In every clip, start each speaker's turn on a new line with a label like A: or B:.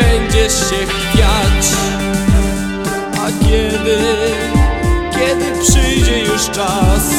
A: będziesz się chwiać. A kiedy, kiedy przyjdzie już czas,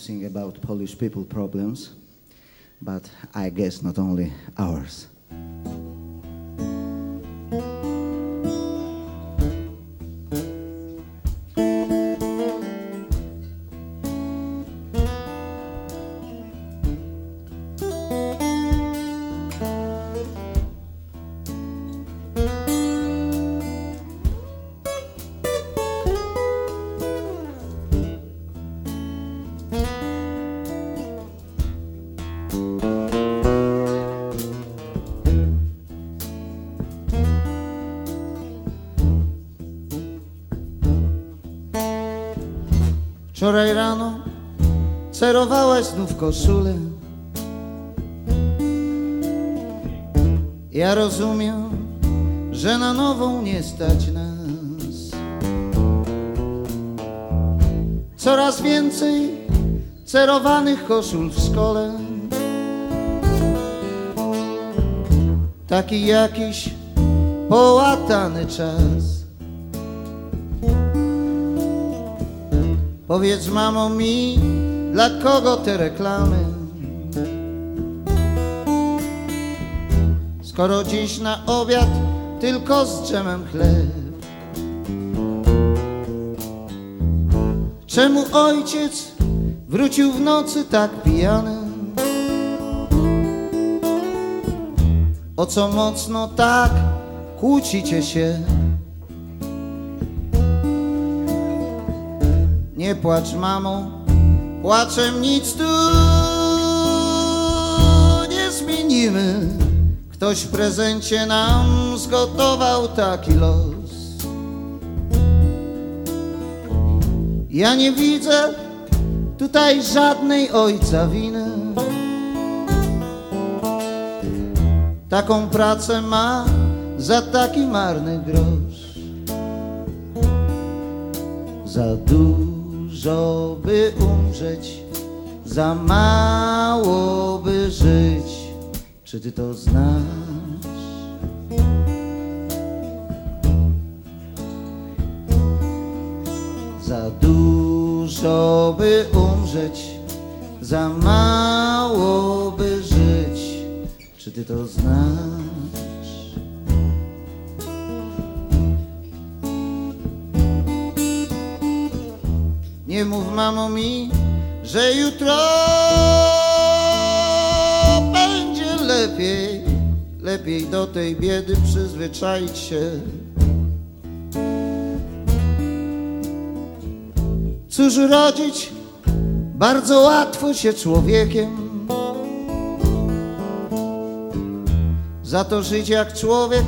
B: Now I want to sing about Polish people problems, but I guess not only ours. Wczoraj rano cerowałaś znów koszulę. Ja rozumiem, że na nową nie stać nas. Coraz więcej cerowanych koszul w szkole. Taki jakiś połatany czas. Powiedz mamo mi, dla kogo te reklamy? Skoro dziś na obiad tylko z dżemem chleb. Czemu ojciec wrócił w nocy tak pijany? O co mocno tak kłócicie się? Nie płacz, mamo, płaczem nic tu nie zmienimy. Ktoś w prezencie nam zgotował taki los. Ja nie widzę tutaj żadnej ojca winy. Taką pracę ma za taki marny grosz. Za dużo by umrzeć, za mało by żyć. Czy ty to znasz? Za dużo by umrzeć, za mało by żyć. Czy ty to znasz? Nie mów mamo mi, że jutro będzie lepiej. Lepiej do tej biedy przyzwyczaić się. Cóż rodzić, bardzo łatwo się człowiekiem. Za to żyć jak człowiek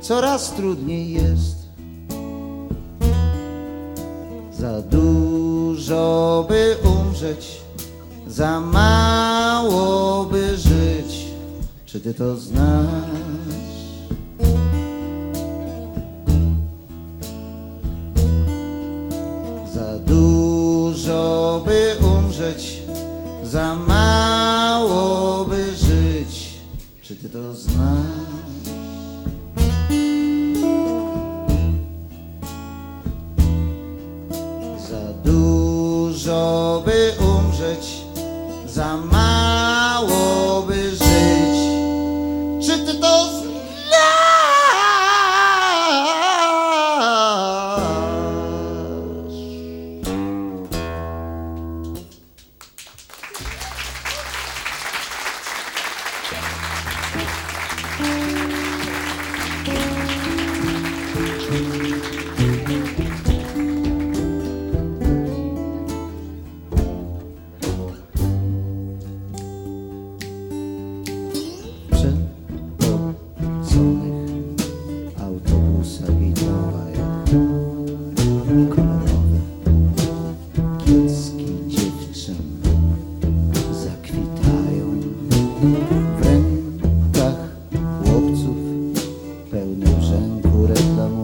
B: coraz trudniej jest. Za dużo by umrzeć, za mało by żyć. Czy ty to znasz? Za dużo by umrzeć, za mało by żyć. Czy ty to znasz?
C: surendam.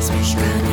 C: lass mich.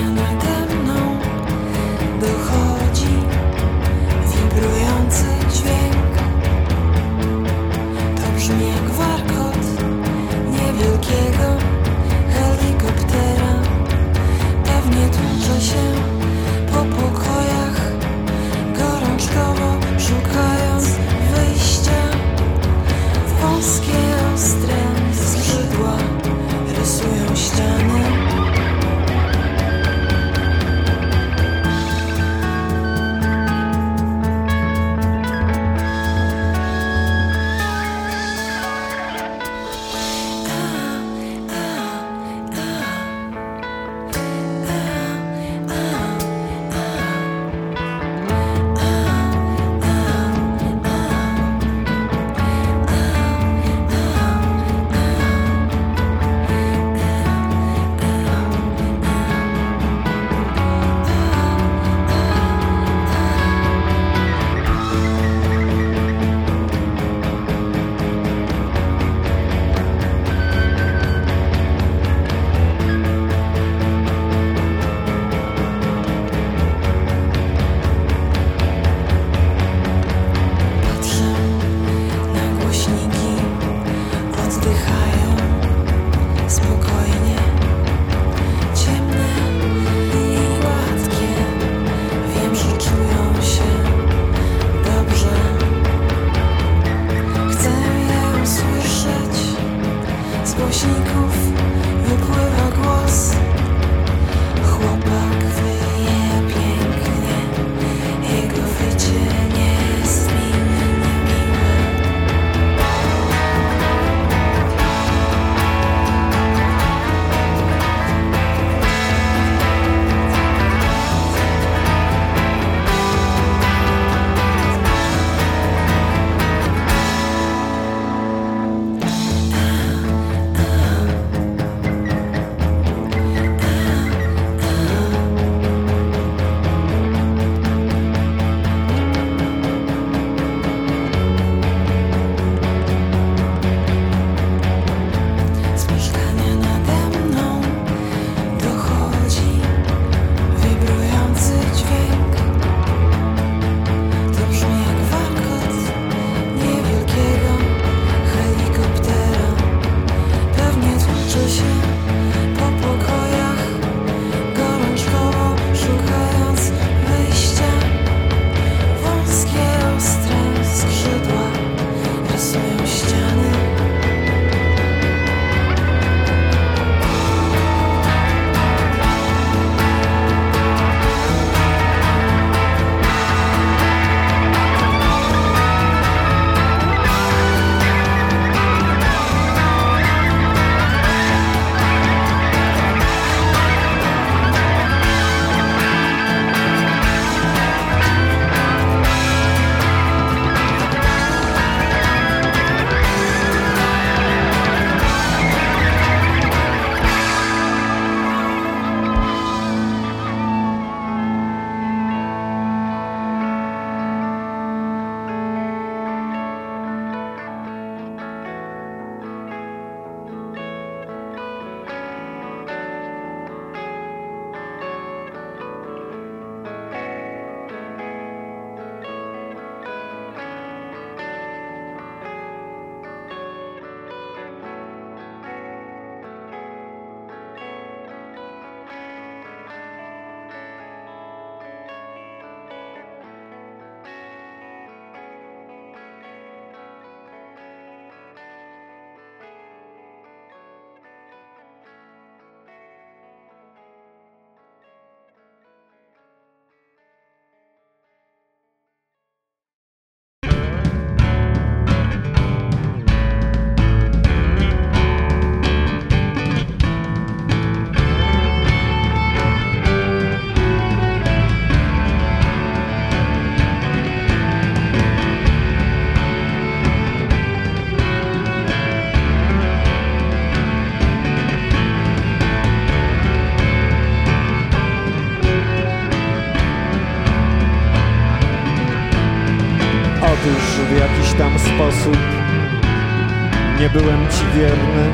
C: Wierny.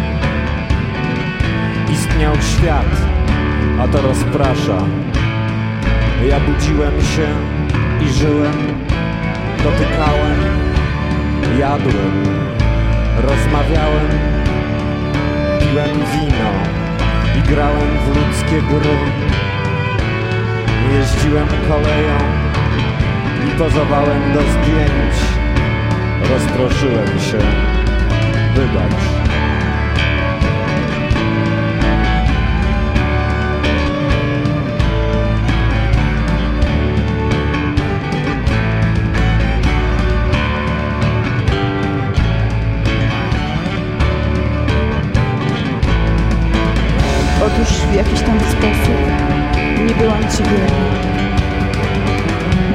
C: Istniał świat, a to rozprasza. Ja budziłem się i żyłem, dotykałem, jadłem, rozmawiałem, piłem wino i grałem w ludzkie gry. Jeździłem koleją i pozowałem do zdjęć. Rozproszyłem się. Wybacz.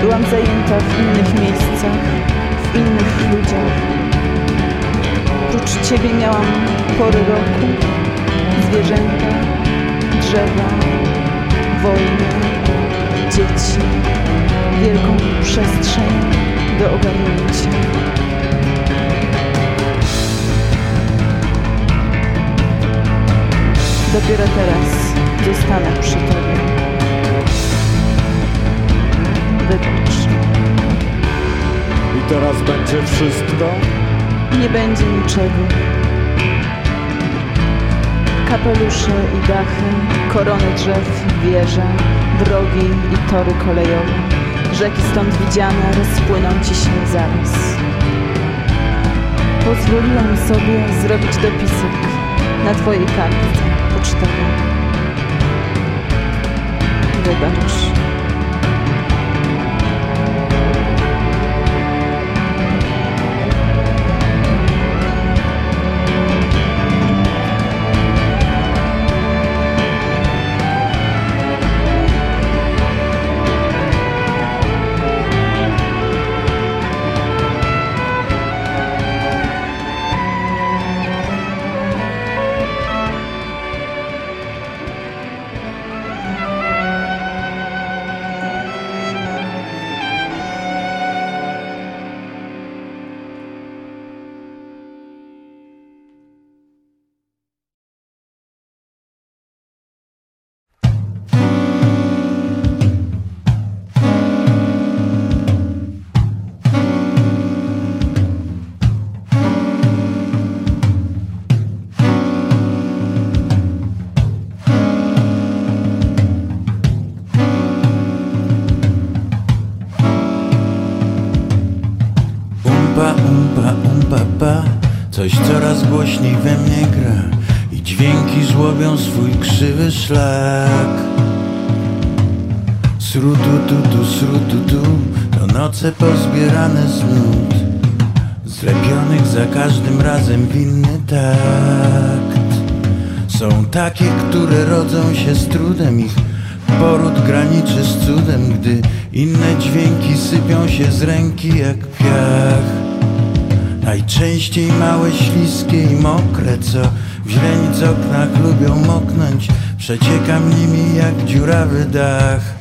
D: Byłam zajęta w innych miejscach, w innych ludziach. Prócz ciebie miałam pory roku, zwierzęta, drzewa, wojnę, dzieci, wielką przestrzeń do ogarnięcia. Dopiero teraz zostanę przy tobie. Wybacz.
C: I teraz będzie wszystko?
D: Nie będzie niczego. Kapelusze i dachy, korony drzew, wieże, drogi i tory kolejowe. Rzeki stąd widziane rozpłyną ci się zaraz. Pozwoliłam sobie zrobić dopisek na twojej kartce pocztowej. Wybacz.
E: Coraz głośniej we mnie gra I dźwięki żłobią swój krzywy szlak. Srutututu, srututu To noce pozbierane z nut Zlepionych za każdym razem w inny takt. Są takie, które rodzą się z trudem Ich poród graniczy z cudem Gdy inne dźwięki sypią się z ręki jak piach Najczęściej małe, śliskie i mokre Co w źrenic oknach lubią moknąć. Przeciekam nimi jak dziurawy dach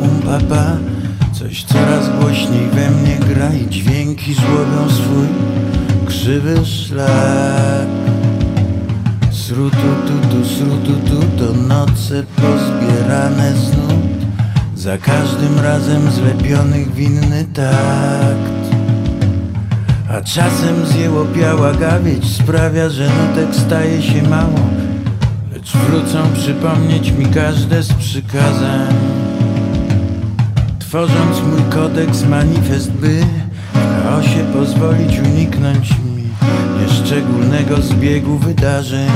E: umpa, umpa, pa Coś coraz głośniej we mnie gra I dźwięki żłobią swój krzywy szlak. Srutututu, srututu To noce pozbierane z nut Za każdym razem zlepionych w inny takt. A czasem zjełopiała gawieć sprawia, że nutek staje się mało Lecz wrócą przypomnieć mi każde z przykazań Tworząc mój kodeks manifest by W Proszę pozwolić uniknąć mi nieszczególnego zbiegu wydarzeń